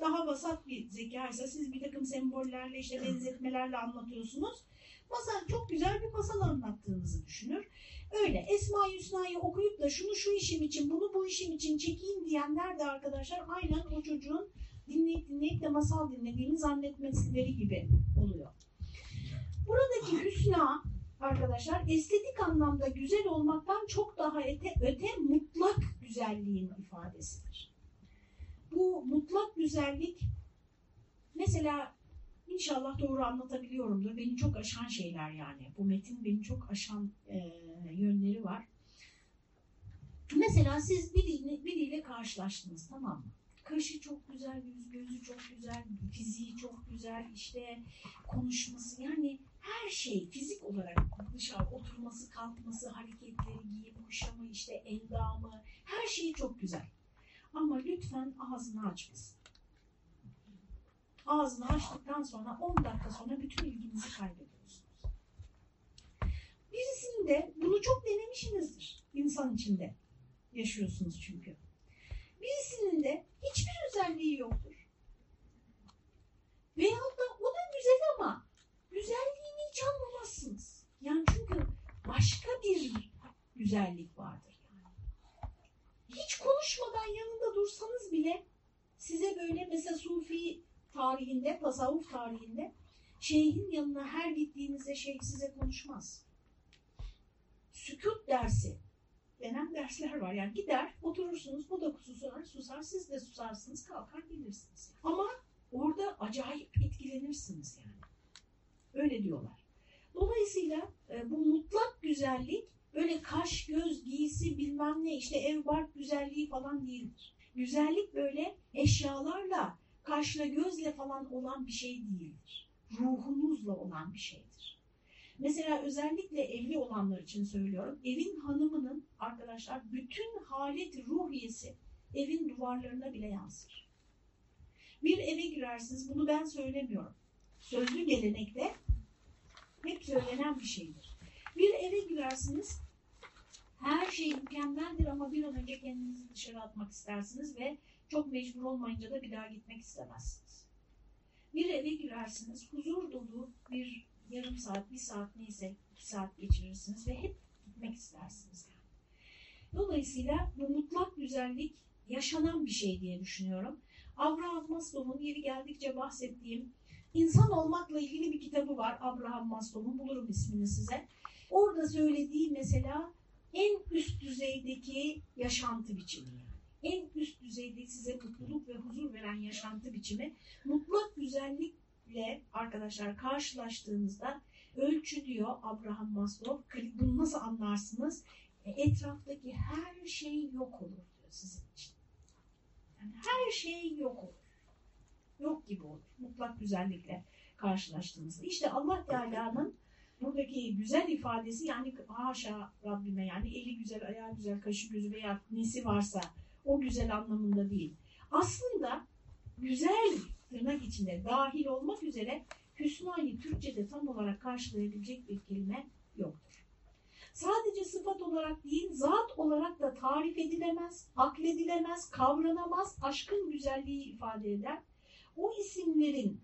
Daha vasat bir zekaysa siz bir takım sembollerle işte benzetmelerle anlatıyorsunuz. Masal çok güzel bir masal anlattığınızı düşünür. Öyle Esma-i Hüsna'yı okuyup da şunu şu işim için, bunu bu işim için çekeyim diyenler de arkadaşlar aynen o çocuğun dinleyip dinleyip de masal dinlediğini zannetmeleri gibi oluyor. Buradaki hüsna arkadaşlar estetik anlamda güzel olmaktan çok daha öte, öte mutlak güzelliğin ifadesidir. Bu mutlak güzellik mesela İnşallah doğru anlatabiliyorumdur. Beni çok aşan şeyler yani. Bu metin beni çok aşan e, yönleri var. Mesela siz biriyle, biriyle karşılaştınız tamam mı? Kaşı çok güzel, yüz gözü çok güzel, fiziği çok güzel, işte konuşması yani her şey fizik olarak dışarı oturması, kalkması, hareketleri, giyim, kuşamı, işte endamı her şeyi çok güzel. Ama lütfen ağzını açmasın. Ağzını açtıktan sonra 10 dakika sonra bütün ilginizi kaybediyorsunuz. Birisinde bunu çok denemişsinizdir insan içinde. Yaşıyorsunuz çünkü. Birisinin de hiçbir özelliği yoktur. Veyahut da o da güzel ama güzelliğini hiç anlamazsınız. Yani çünkü başka bir güzellik vardır. Yani. Hiç konuşmadan yanında dursanız bile size böyle mesela Sufi tarihinde, tasavvuf tarihinde şeyhin yanına her gittiğinizde şeyh size konuşmaz. Sükut dersi denen dersler var. Yani gider, oturursunuz, bu da susar, susar, siz de susarsınız, kalkar gelirsiniz. Ama orada acayip etkilenirsiniz yani. Öyle diyorlar. Dolayısıyla e, bu mutlak güzellik böyle kaş, göz, giysi bilmem ne işte ev bark güzelliği falan değildir. Güzellik böyle eşyalarla, kaşla, gözle falan olan bir şey değildir. Ruhunuzla olan bir şeydir. Mesela özellikle evli olanlar için söylüyorum. Evin hanımının arkadaşlar bütün halet ruhiyesi evin duvarlarına bile yansır. Bir eve girersiniz, bunu ben söylemiyorum. Sözlü gelenekte hep söylenen bir şeydir. Bir eve girersiniz, her şey mükemmeldir ama bir an önce kendinizi dışarı atmak istersiniz ve çok mecbur olmayınca da bir daha gitmek istemezsiniz. Bir eve girersiniz, huzur dolu bir yarım saat, bir saat neyse iki saat geçirirsiniz ve hep gitmek istersiniz. Yani. Dolayısıyla bu mutlak güzellik yaşanan bir şey diye düşünüyorum. Abraham Maslow'un yeri geldikçe bahsettiğim insan olmakla ilgili bir kitabı var. Abraham Maslow'un bulurum ismini size. Orada söylediği mesela en üst düzeydeki yaşantı biçimi. En üst düzeyde size mutluluk ve huzur veren yaşantı biçimi mutlak güzellikle arkadaşlar karşılaştığınızda ölçülüyor Abraham Maslow. Bunu nasıl anlarsınız? E, etraftaki her şey yok olur diyor sizin için. Yani her şey yok olur. Yok gibi olur. Mutlak güzellikle karşılaştığınızda. İşte Allah Teala'nın buradaki güzel ifadesi yani haşa Rabbime yani eli güzel, ayağı güzel, kaşı gözü veya nesi varsa o güzel anlamında değil. Aslında güzel tırnak içinde dahil olmak üzere hüsnayı Türkçe'de tam olarak karşılayabilecek bir kelime yoktur. Sadece sıfat olarak değil, zat olarak da tarif edilemez, akledilemez, kavranamaz, aşkın güzelliği ifade eder. O isimlerin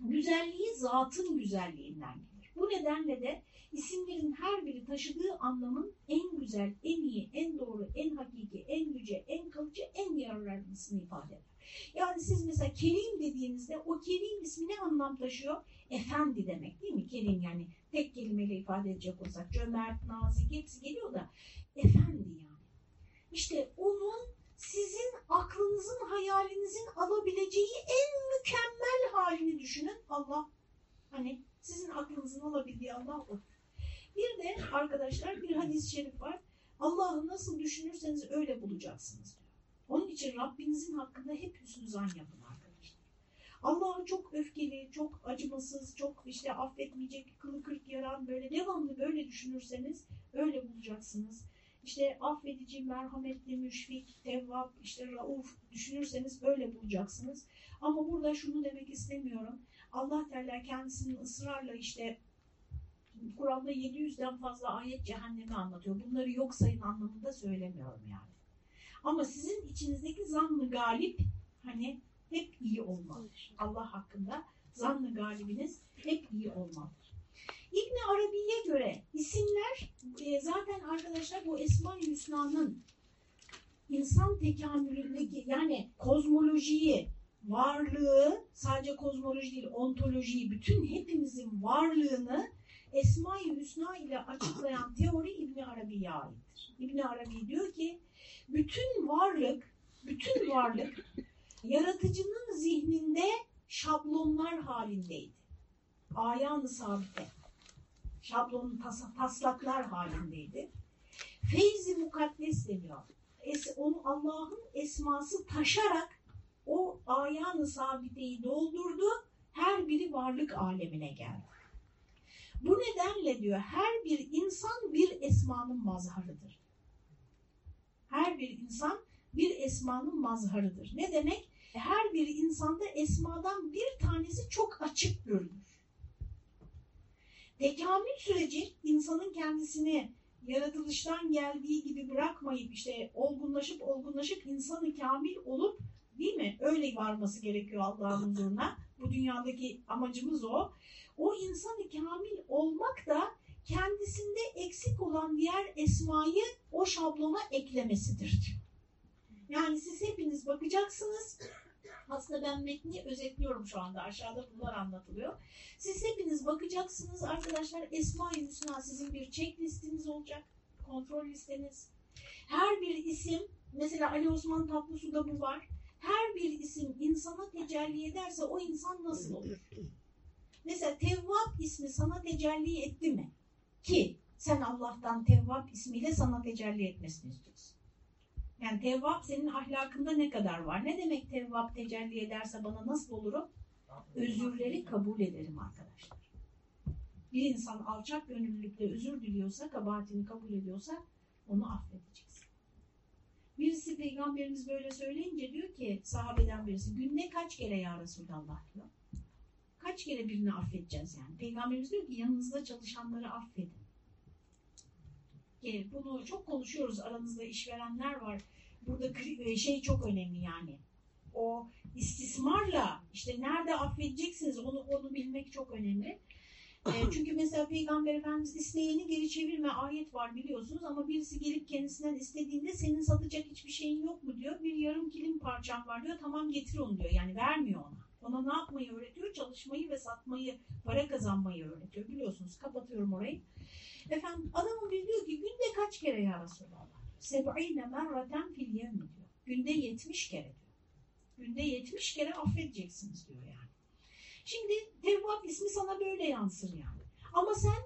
güzelliği zatın güzelliğinden gelir. Bu nedenle de isimlerin her biri taşıdığı anlamın en güzel, en iyi, en doğru, en hakiki, en yüce, en kalıcı, en yararlısını ifade eder. Yani siz mesela Kerim dediğinizde o Kerim ismi ne anlam taşıyor? Efendi demek değil mi? Kerim yani tek kelimeyle ifade edecek olsak cömert, nazik hepsi geliyor da efendi yani. İşte onun sizin aklınızın, hayalinizin alabileceği en mükemmel halini düşünün. Allah hani sizin aklınızın alabildiği Allah o. Bir de arkadaşlar bir hadis-i şerif var. Allah'ı nasıl düşünürseniz öyle bulacaksınız diyor. Onun için Rabbinizin hakkında hep hüsnü zan yapın arkadaşlar. Allah'ı çok öfkeli, çok acımasız, çok işte affetmeyecek, kılı kırk yaran böyle devamlı böyle düşünürseniz öyle bulacaksınız. İşte affedici, merhametli, müşfik, tevvap, işte rauf düşünürseniz öyle bulacaksınız. Ama burada şunu demek istemiyorum. Allah Teala kendisinin ısrarla işte Kur'an'da 700'den fazla ayet cehennemi anlatıyor. Bunları yok sayın anlamında söylemiyorum yani. Ama sizin içinizdeki zannı galip hani hep iyi olmalıdır. Allah hakkında zannı galibiniz hep iyi olmalıdır. İbn Arabi'ye göre isimler e, zaten arkadaşlar bu Esma-i Hüsna'nın insan tekamülündeki yani kozmolojiyi, varlığı sadece kozmoloji değil ontolojiyi bütün hepimizin varlığını Esma-i Hüsna ile açıklayan teori İbn Arabi'ye aittir. İbn Arabi diyor ki bütün varlık, bütün varlık yaratıcının zihninde şablonlar halindeydi. Ayağını sabite. Şablonun tas taslaklar halindeydi. Feyzi mukaddes deniyor. Es Allah'ın esması taşarak o ayağını sabiteyi doldurdu. Her biri varlık alemine geldi. Bu nedenle diyor her bir insan bir esmanın mazharıdır. Her bir insan bir esmanın mazharıdır. Ne demek? Her bir insanda esmadan bir tanesi çok açık görünür. Tekamül süreci insanın kendisini yaratılıştan geldiği gibi bırakmayıp işte olgunlaşıp olgunlaşıp insanı kamil olup değil mi? Öyle varması gerekiyor Allah'ın huzuruna. Bu dünyadaki amacımız o. O insanı kamil olmak da kendisinde eksik olan diğer esmayı o şablona eklemesidir. Yani siz hepiniz bakacaksınız. Aslında ben metni özetliyorum şu anda. Aşağıda bunlar anlatılıyor. Siz hepiniz bakacaksınız arkadaşlar. Esma-i Hüsna sizin bir checklistiniz olacak. Kontrol listeniz. Her bir isim, mesela Ali Osman Tatlısu'da bu var. Bir isim insana tecelli ederse o insan nasıl olur? Mesela Tevvab ismi sana tecelli etti mi? Ki sen Allah'tan Tevvab ismiyle sana tecelli etmesini istiyorsun. Yani Tevvab senin ahlakında ne kadar var? Ne demek Tevvab tecelli ederse bana nasıl olurum? Özürleri kabul ederim arkadaşlar. Bir insan alçak gönüllülükle özür diliyorsa, kabahatini kabul ediyorsa onu affedeceksin. Birisi peygamberimiz böyle söyleyince diyor ki sahabeden birisi günde kaç kere ya Resulallah diyor. Kaç kere birini affedeceğiz yani. Peygamberimiz diyor ki yanınızda çalışanları affedin. Yani bunu çok konuşuyoruz aranızda işverenler var. Burada şey çok önemli yani. O istismarla işte nerede affedeceksiniz onu onu bilmek çok önemli. E, [LAUGHS] çünkü mesela Peygamber Efendimiz isteyeni geri çevirme ayet var biliyorsunuz ama birisi gelip kendisinden istediğinde senin satacak hiçbir şeyin yok mu diyor. Bir yarım kilim parçam var diyor. Tamam getir onu diyor. Yani vermiyor ona. Ona ne yapmayı öğretiyor? Çalışmayı ve satmayı, para kazanmayı öğretiyor. Biliyorsunuz kapatıyorum orayı. Efendim adamın biri diyor ki günde kaç kere ya Resulallah? Seb'ine merraten fil yevmi diyor. Günde 70 kere diyor. Günde 70 kere affedeceksiniz diyor yani. Şimdi Tevvab ismi sana böyle yansır yani. Ama sen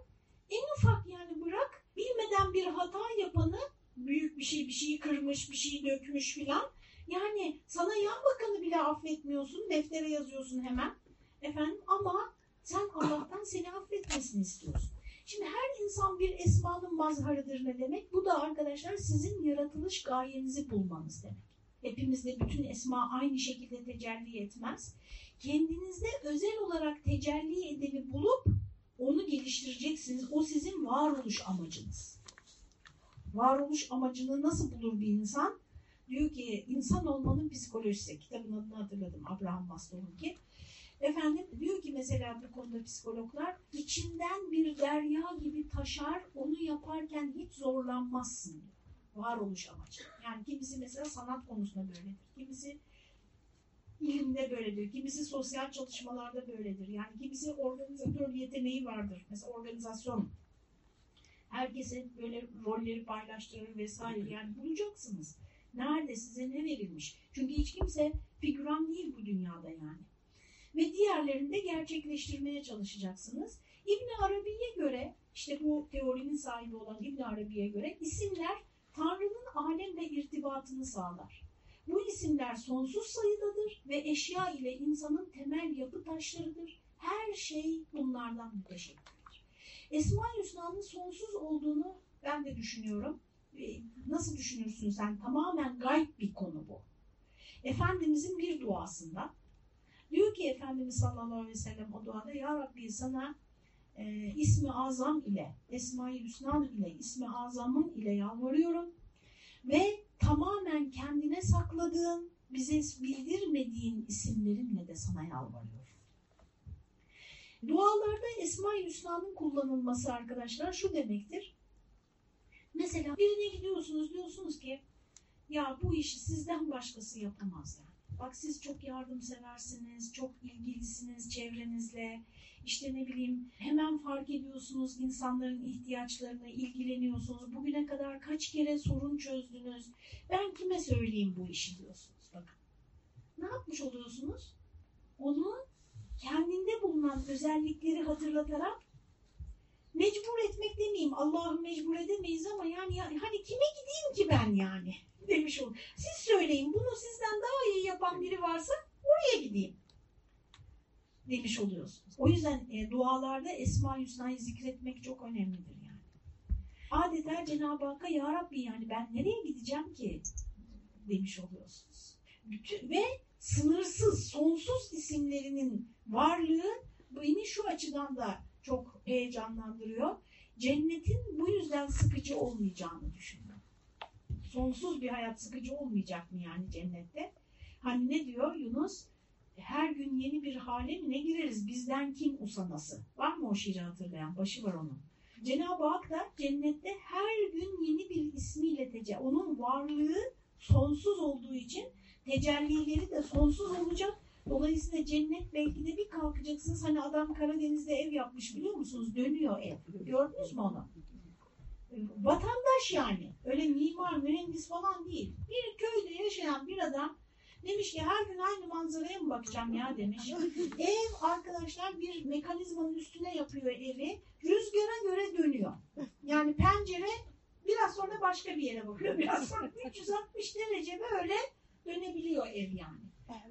en ufak yani bırak bilmeden bir hata yapanı büyük bir şey bir şeyi kırmış bir şeyi dökmüş filan yani sana yan bakanı bile affetmiyorsun deftere yazıyorsun hemen efendim ama sen Allah'tan seni affetmesini istiyorsun. Şimdi her insan bir esmanın mazharıdır ne demek? Bu da arkadaşlar sizin yaratılış gayenizi bulmanız demek. Hepimizde bütün esma aynı şekilde tecelli etmez. Kendinizde özel olarak tecelli edeni bulup onu geliştireceksiniz. O sizin varoluş amacınız. Varoluş amacını nasıl bulur bir insan? Diyor ki insan olmanın psikolojisi. Kitabın adını hatırladım. Abraham Maslow'un ki. Efendim diyor ki mesela bu konuda psikologlar içinden bir derya gibi taşar onu yaparken hiç zorlanmazsın diyor. Varoluş amacı. Yani kimisi mesela sanat konusunda böyledir. Kimisi ilimde böyledir. Kimisi sosyal çalışmalarda böyledir. Yani kimisi organizatör yeteneği vardır. Mesela organizasyon. Herkese böyle rolleri paylaştırır vesaire. Yani bulacaksınız. Nerede size ne verilmiş? Çünkü hiç kimse figüran değil bu dünyada yani. Ve diğerlerini de gerçekleştirmeye çalışacaksınız. İbn Arabi'ye göre işte bu teorinin sahibi olan İbn Arabi'ye göre isimler Tanrı'nın alemle irtibatını sağlar. Bu isimler sonsuz sayıdadır ve eşya ile insanın temel yapı taşlarıdır. Her şey bunlardan müteşekkirdir. Esma-i Hüsna'nın sonsuz olduğunu ben de düşünüyorum. Nasıl düşünürsün sen? Tamamen gayb bir konu bu. Efendimizin bir duasında diyor ki Efendimiz sallallahu aleyhi ve sellem o duada Ya Rabbi sana e, ismi azam ile, Esma-i Hüsna ile, ismi azamın ile yalvarıyorum ve tamamen kendine sakladığın, bize bildirmediğin isimlerinle de sana yalvarıyorum. Dualarda Esma-i Hüsna'nın kullanılması arkadaşlar şu demektir. Mesela birine gidiyorsunuz diyorsunuz ki ya bu işi sizden başkası yapamaz yani. Bak siz çok yardımseversiniz, çok ilgilisiniz çevrenizle. İşte ne bileyim hemen fark ediyorsunuz insanların ihtiyaçlarına, ilgileniyorsunuz. Bugüne kadar kaç kere sorun çözdünüz. Ben kime söyleyeyim bu işi diyorsunuz. Bakın. Ne yapmış oluyorsunuz? Onu kendinde bulunan özellikleri hatırlatarak mecbur etmek demeyeyim. Allah'ı mecbur edemeyiz ama yani, hani kime gideyim ki ben yani [LAUGHS] demiş olur. Siz söyleyin bunu sizden daha iyi yapan biri varsa oraya gideyim. demiş oluyorsunuz. O yüzden e, dualarda Esma-i Hüsna'yı zikretmek çok önemlidir yani. Adeta Cenab-ı Hakk'a Ya Rabbi yani ben nereye gideceğim ki demiş oluyorsunuz. Bütün, ve sınırsız, sonsuz isimlerinin varlığı beni şu açıdan da çok heyecanlandırıyor. Cennetin bu yüzden sıkıcı olmayacağını düşünüyorum. Sonsuz bir hayat sıkıcı olmayacak mı yani cennette? Hani ne diyor Yunus? Her gün yeni bir hale mi ne gireriz? Bizden kim usanası? Var mı o şiiri hatırlayan? Başı var onun. Cenab-ı Hak da cennette her gün yeni bir ismiyle tecelli. Onun varlığı sonsuz olduğu için tecellileri de sonsuz olacak. Dolayısıyla cennet belki de bir kalkacaksınız. Hani adam Karadeniz'de ev yapmış biliyor musunuz? Dönüyor ev. Gördünüz mü onu? Vatandaş yani. Öyle mimar, mühendis falan değil. Bir köyde yaşayan bir adam demiş ki her gün aynı manzaraya mı bakacağım ya demiş. [LAUGHS] Ev arkadaşlar bir mekanizmanın üstüne yapıyor evi. Rüzgara göre dönüyor. Yani pencere biraz sonra başka bir yere bakıyor. Biraz sonra 360 derece böyle dönebiliyor ev yani.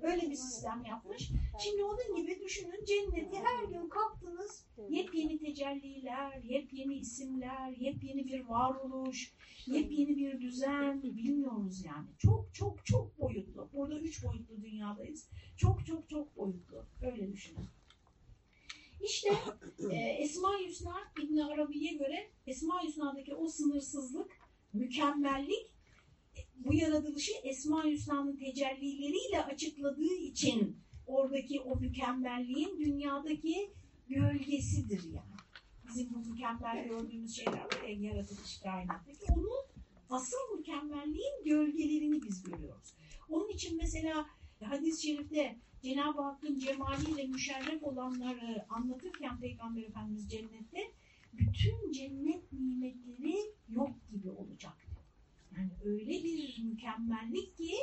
Öyle bir sistem yapmış. Şimdi onun gibi düşünün cenneti her gün kalktınız yepyeni tecelliler, yepyeni isimler, yepyeni bir varoluş, yepyeni bir düzen bilmiyoruz yani. Çok çok çok boyutlu. Burada üç boyutlu dünyadayız. Çok çok çok boyutlu. Öyle düşünün. İşte [COUGHS] e, Esma-i Hüsna İbn Arabi'ye göre Esma-i Hüsna'daki o sınırsızlık, mükemmellik bu yaratılışı Esma-i Hüsna'nın tecellileriyle açıkladığı için oradaki o mükemmelliğin dünyadaki gölgesidir yani. Bizim bu mükemmel gördüğümüz şeyler var ya yaratılış kainattaki. Onun asıl mükemmelliğin gölgelerini biz görüyoruz. Onun için mesela hadis-i şerifte Cenab-ı Hakk'ın cemaliyle müşerref olanları anlatırken Peygamber Efendimiz cennette bütün cennet nimetleri yok gibi olacak. Yani öyle bir mükemmellik ki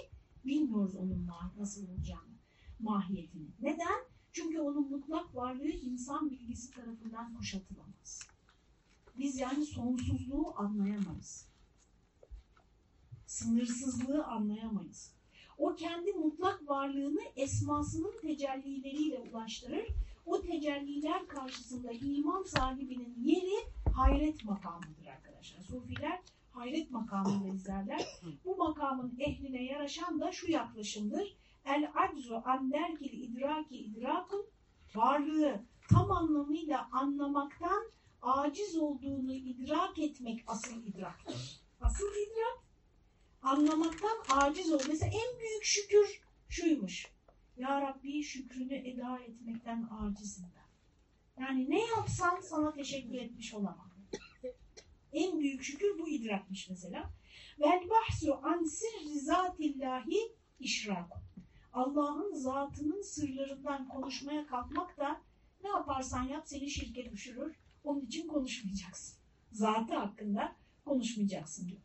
bilmiyoruz onun nasıl olacağını, mahiyetini. Neden? Çünkü onun mutlak varlığı insan bilgisi tarafından kuşatılamaz. Biz yani sonsuzluğu anlayamayız. Sınırsızlığı anlayamayız. O kendi mutlak varlığını esmasının tecellileriyle ulaştırır. O tecelliler karşısında iman sahibinin yeri hayret makamıdır arkadaşlar. Sufiler hayret makamında izlerler. Bu makamın ehline yaraşan da şu yaklaşımdır. El aczu an derkil idraki idrakun varlığı tam anlamıyla anlamaktan aciz olduğunu idrak etmek asıl idraktır. Asıl idrak anlamaktan aciz ol. Mesela en büyük şükür şuymuş. Ya Rabbi şükrünü eda etmekten acizim ben. Yani ne yapsam sana teşekkür etmiş olamam. En büyük şükür bu idrakmış mesela. Vel bahsu an sirri zatillahi işrak. Allah'ın zatının sırlarından konuşmaya kalkmak da ne yaparsan yap seni şirke düşürür. Onun için konuşmayacaksın. Zatı hakkında konuşmayacaksın diyor.